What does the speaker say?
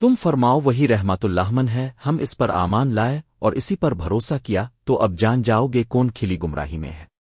تم فرماؤ وہی رحمت اللہمن ہے، ہم اس پر آمان لائے اور اسی پر بھروسہ کیا، تو اب جان جاؤ گے کون کھلی گمراہی میں ہے۔